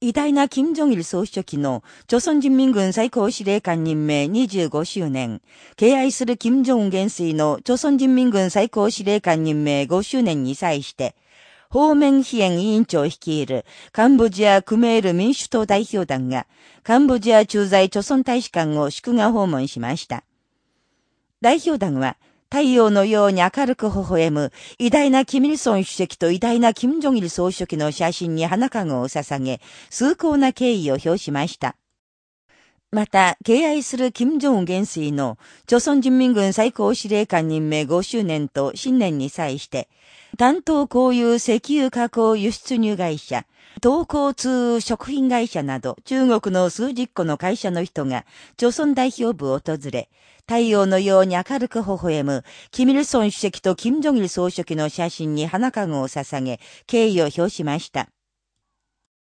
偉大な金正日総書記の、朝鮮人民軍最高司令官任命25周年、敬愛する金正恩元帥の朝鮮人民軍最高司令官任命5周年に際して、方面非援委員長率いるカンボジアクメール民主党代表団が、カンボジア駐在朝鮮大使館を祝賀訪問しました。代表団は、太陽のように明るく微笑む、偉大なキミルソン主席と偉大なキム・ジョギル総書記の写真に花籠を捧げ、崇高な敬意を表しました。また、敬愛する金正恩元帥の、朝鮮人民軍最高司令官任命5周年と新年に際して、担当交有石油加工輸出入会社、東交通食品会社など中国の数十個の会社の人が、朝鮮代表部を訪れ、太陽のように明るく微笑む、キミルソン主席とキム・ジョギル総書記の写真に花籠を捧げ、敬意を表しました。